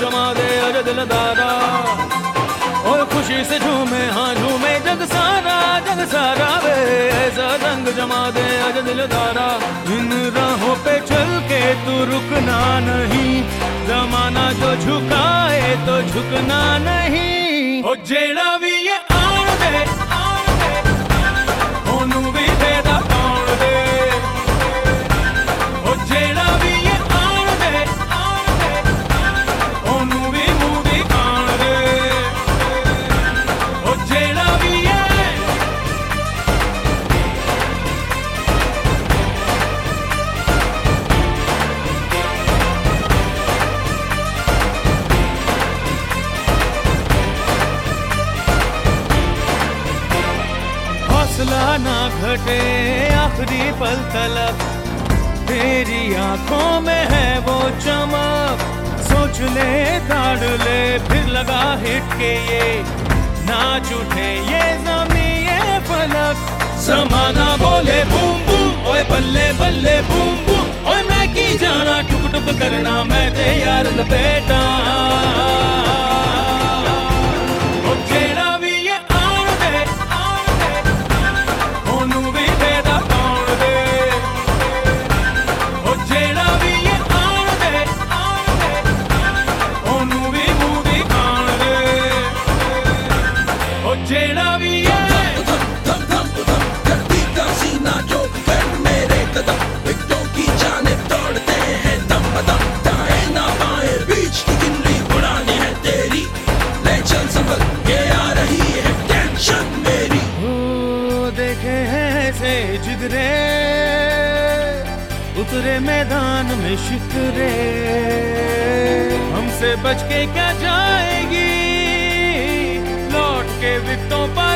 جما دے اج دل دارا اور خوشی سے جھومے ہاں جھومے جگ سارا جگ سارا وے۔ ایسا رنگ جما دے اج دل دارا ان راہوں پہ چل کے تو رکنا نہیں۔ زمانہ جو جھکائے تو جھکنا نہیں۔ او جیڑا بھی یہ حوصلہ نہ گھٹے، آخری پل تلک تیری آنکھوں میں ہے وہ چمک۔ سوچ لے، تاڑ لے، پھر لگا ہٹ کے یہ۔ نہ جھوٹے یہ زمین، یہ پلک زمانہ بولے بوم بوم اوے بلے بلے بوم بوم۔ اوے میں کی جانا، ٹک ٹک کرنا، میں تیار لپیٹا تھے جدرے، اترے میدان میں شکرے ہم سے بچ کے کیا جائے گی؟ لوٹ کے وکٹوں پر